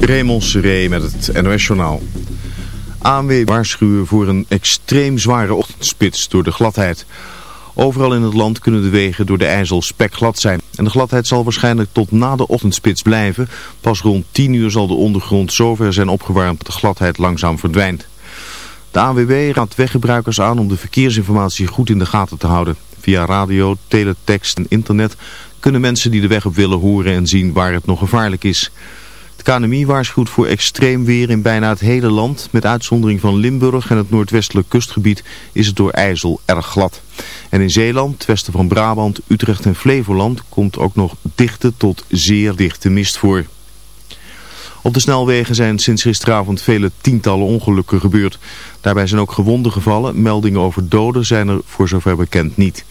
Raymond Seré met het NOS-journaal. ANW waarschuwen voor een extreem zware ochtendspits door de gladheid. Overal in het land kunnen de wegen door de IJssel spekglad zijn. En de gladheid zal waarschijnlijk tot na de ochtendspits blijven. Pas rond 10 uur zal de ondergrond zover zijn opgewarmd dat de gladheid langzaam verdwijnt. De ANWB raadt weggebruikers aan om de verkeersinformatie goed in de gaten te houden. Via radio, teletext en internet kunnen mensen die de weg op willen horen en zien waar het nog gevaarlijk is. KNMI waarschuwt voor extreem weer in bijna het hele land. Met uitzondering van Limburg en het noordwestelijk kustgebied is het door IJssel erg glad. En in Zeeland, het westen van Brabant, Utrecht en Flevoland komt ook nog dichte tot zeer dichte mist voor. Op de snelwegen zijn sinds gisteravond vele tientallen ongelukken gebeurd. Daarbij zijn ook gewonden gevallen. Meldingen over doden zijn er voor zover bekend niet.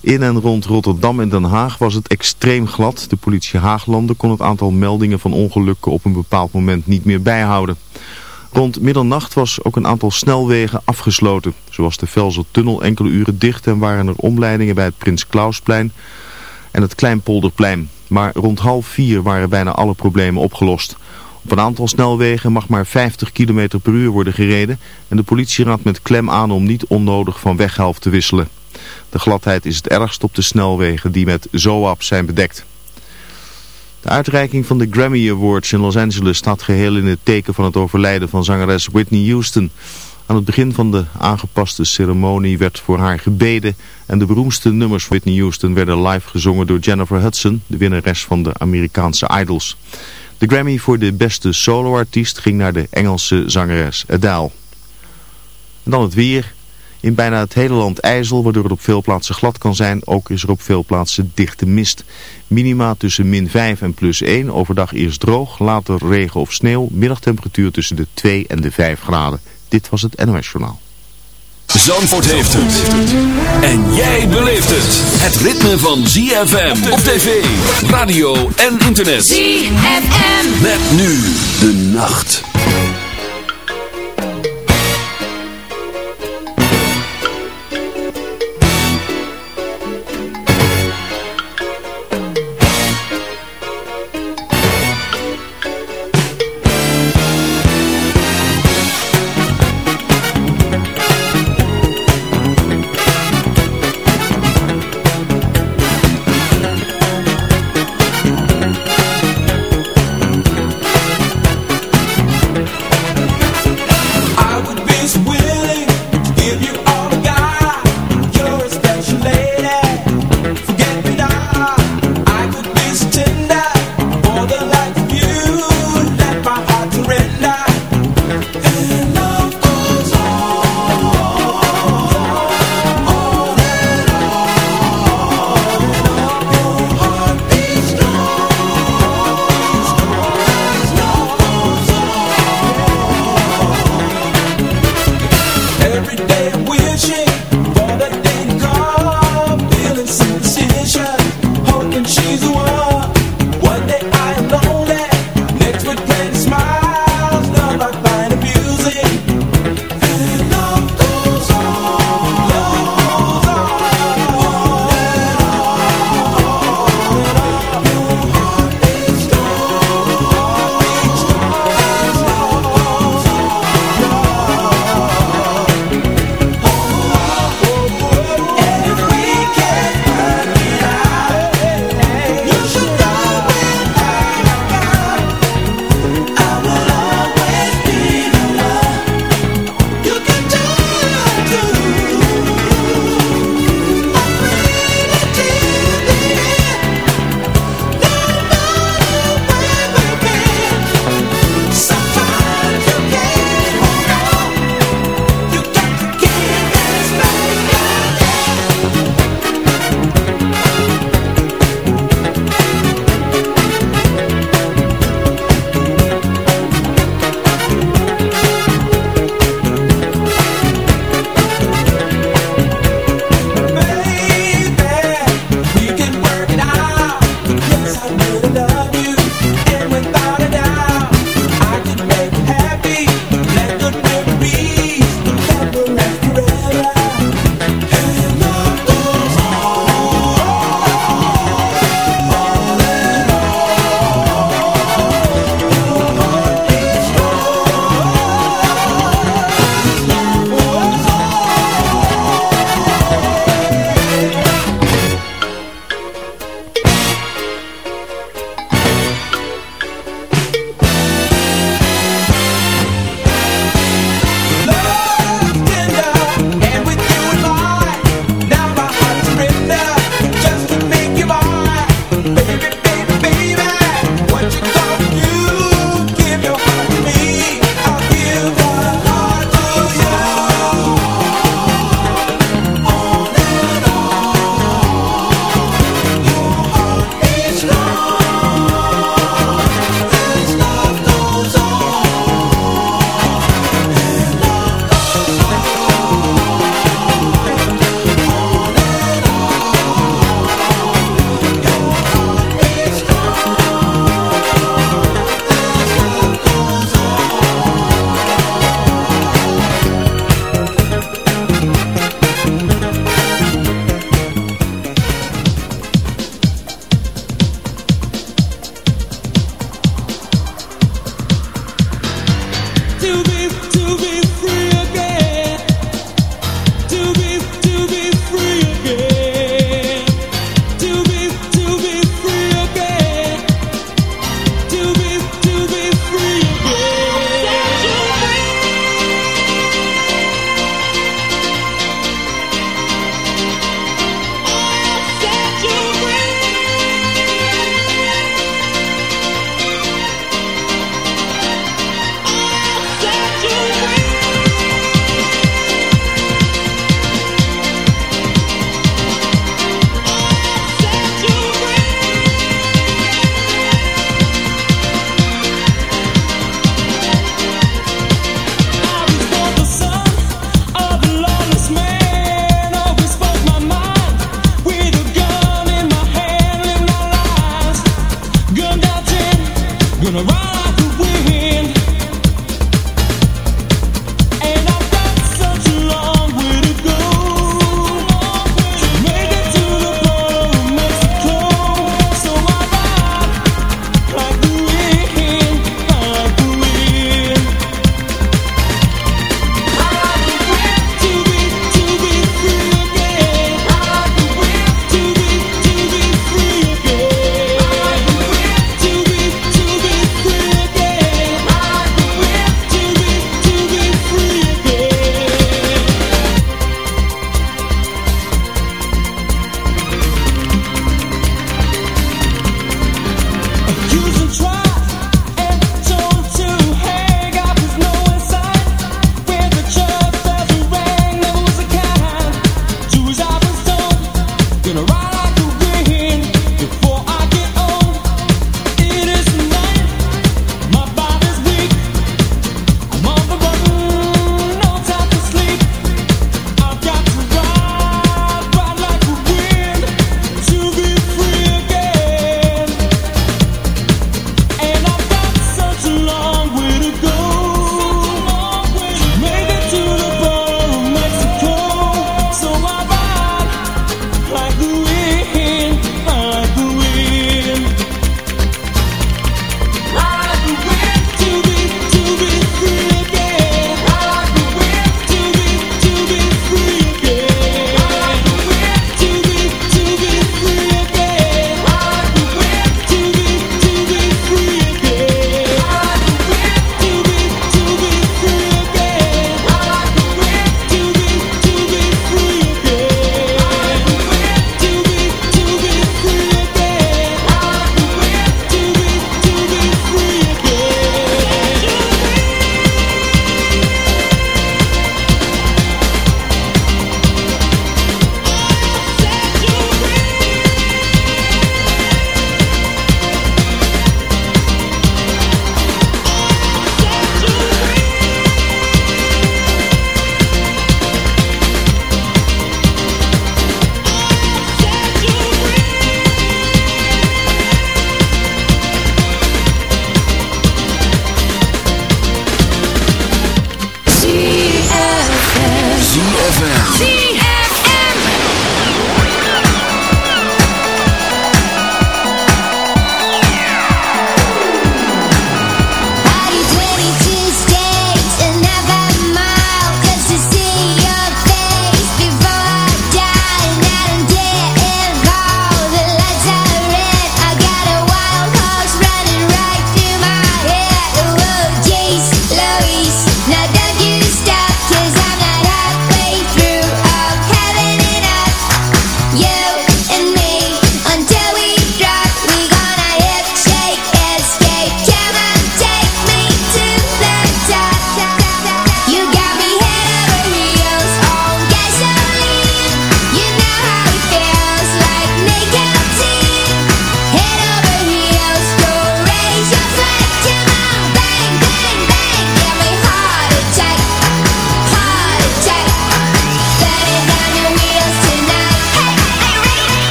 In en rond Rotterdam en Den Haag was het extreem glad. De politie Haaglanden kon het aantal meldingen van ongelukken op een bepaald moment niet meer bijhouden. Rond middernacht was ook een aantal snelwegen afgesloten. Zoals de Velsertunnel enkele uren dicht en waren er omleidingen bij het Prins Klausplein en het Kleinpolderplein. Maar rond half vier waren bijna alle problemen opgelost. Op een aantal snelwegen mag maar 50 km per uur worden gereden en de politie raadt met klem aan om niet onnodig van weghelft te wisselen. De gladheid is het ergst op de snelwegen die met ZOAP zijn bedekt. De uitreiking van de Grammy Awards in Los Angeles staat geheel in het teken van het overlijden van zangeres Whitney Houston. Aan het begin van de aangepaste ceremonie werd voor haar gebeden en de beroemdste nummers van Whitney Houston werden live gezongen door Jennifer Hudson, de winnares van de Amerikaanse Idols. De Grammy voor de beste soloartiest ging naar de Engelse zangeres Adele. En dan het weer. In bijna het hele land ijzel, waardoor het op veel plaatsen glad kan zijn. Ook is er op veel plaatsen dichte mist. Minima tussen min 5 en plus 1. Overdag eerst droog, later regen of sneeuw. Middagtemperatuur tussen de 2 en de 5 graden. Dit was het NOS Journaal. Zandvoort heeft het. En jij beleeft het. Het ritme van ZFM op tv, radio en internet. ZFM. Met nu de nacht.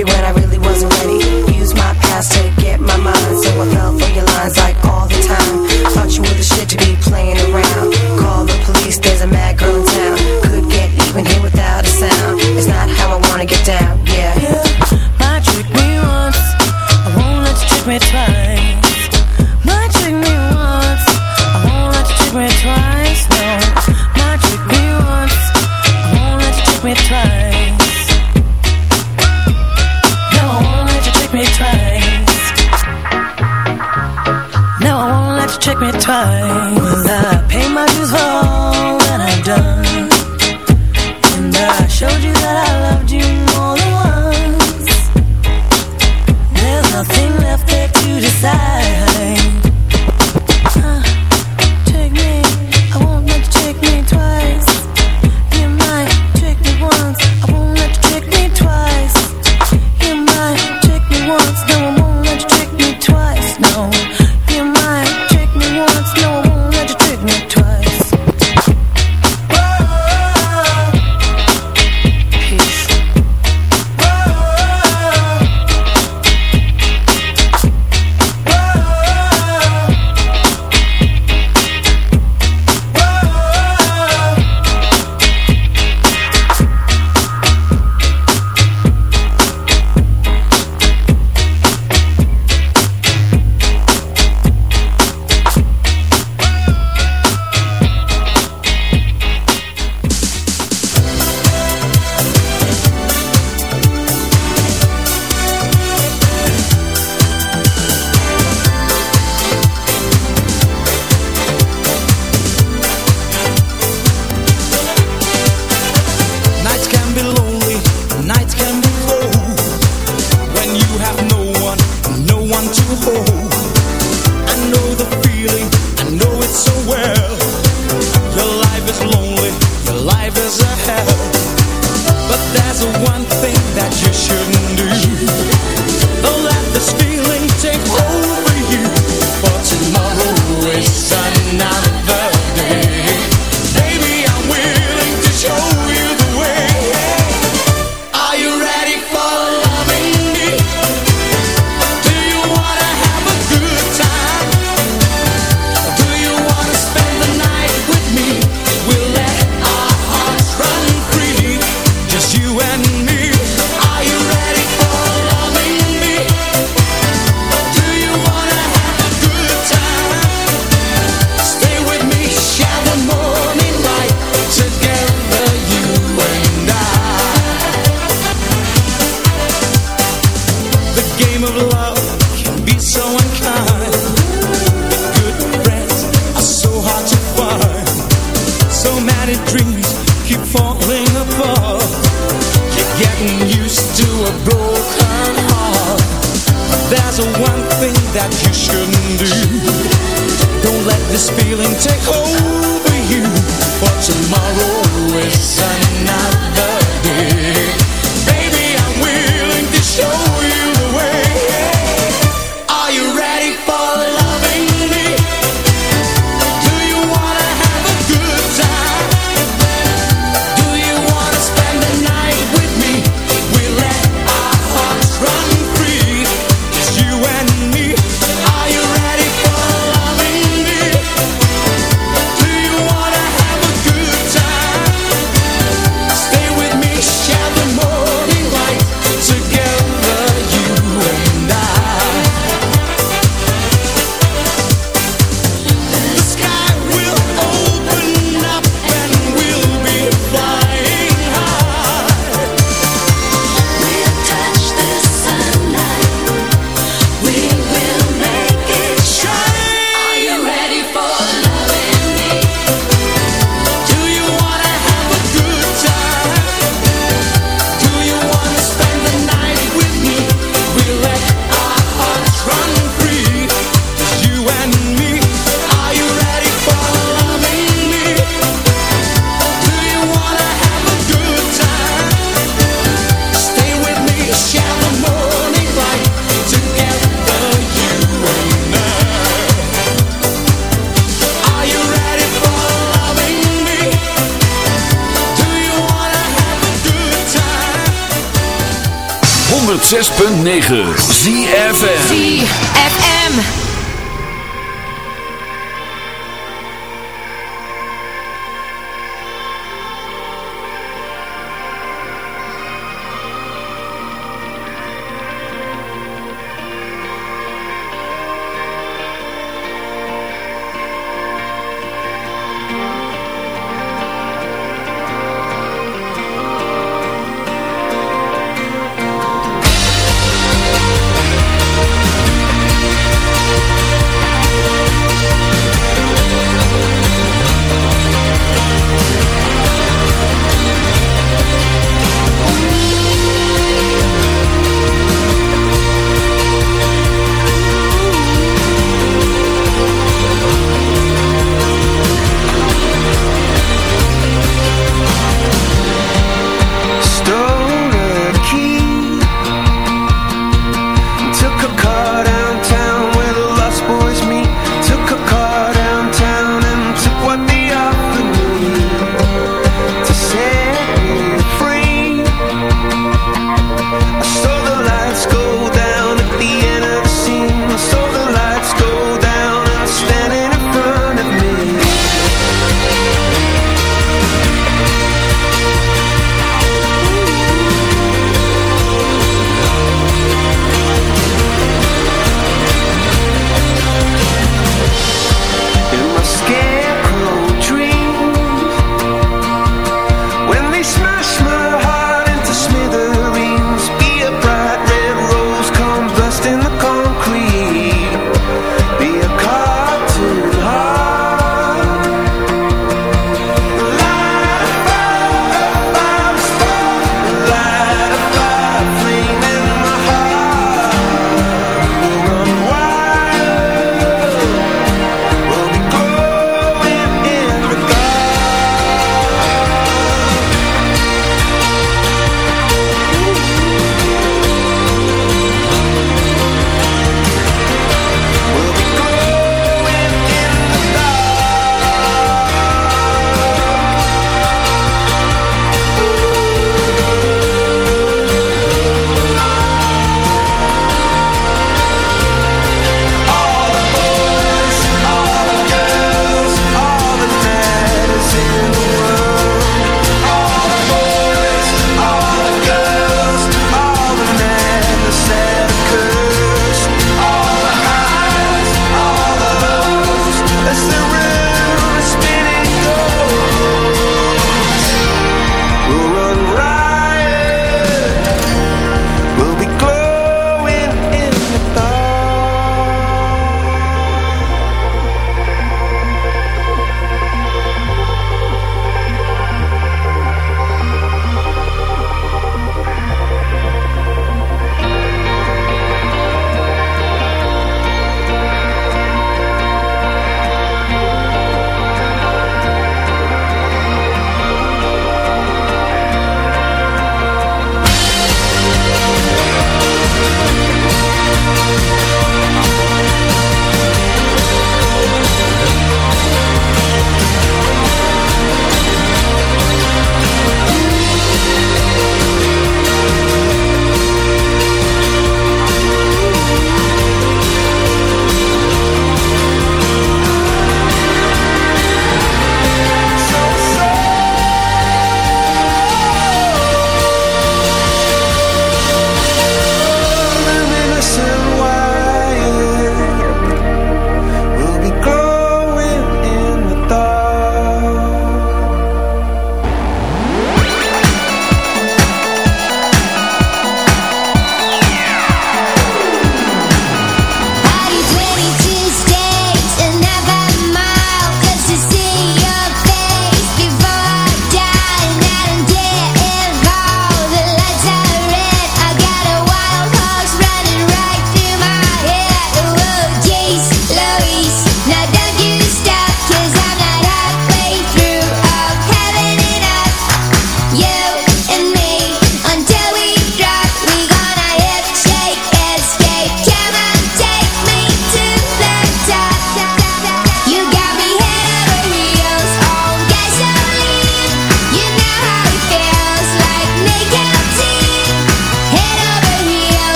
happy when I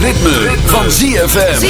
Ritme, van. ZFM.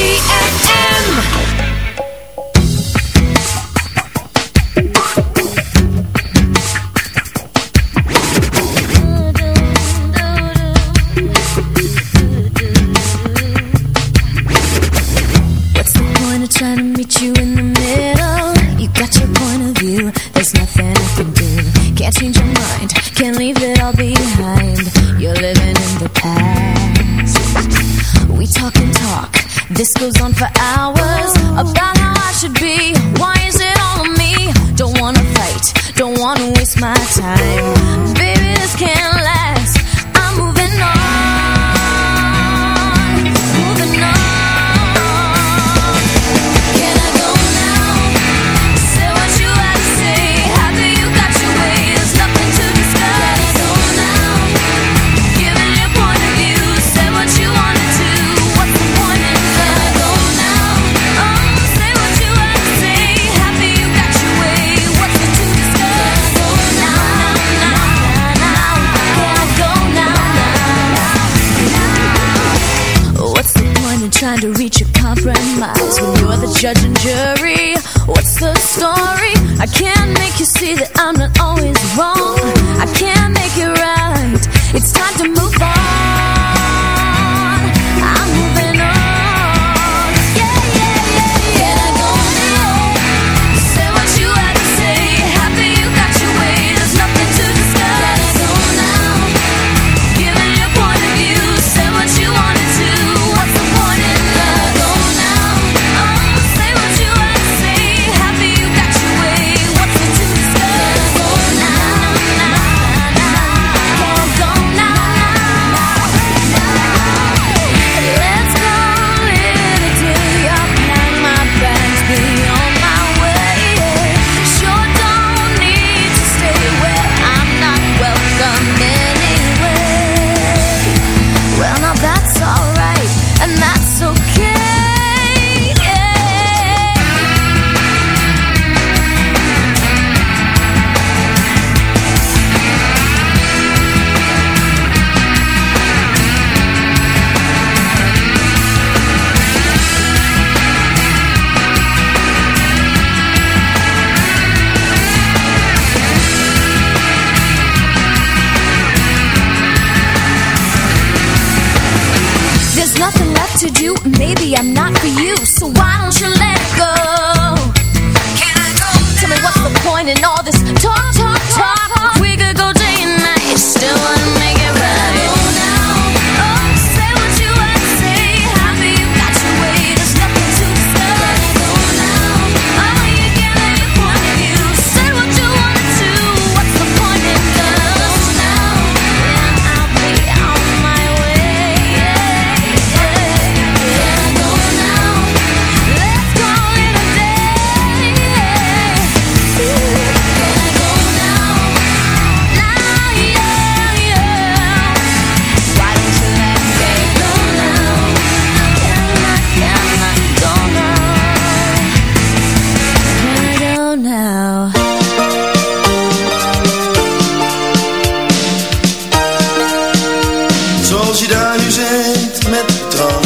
Zoals je daar nu zit met trouw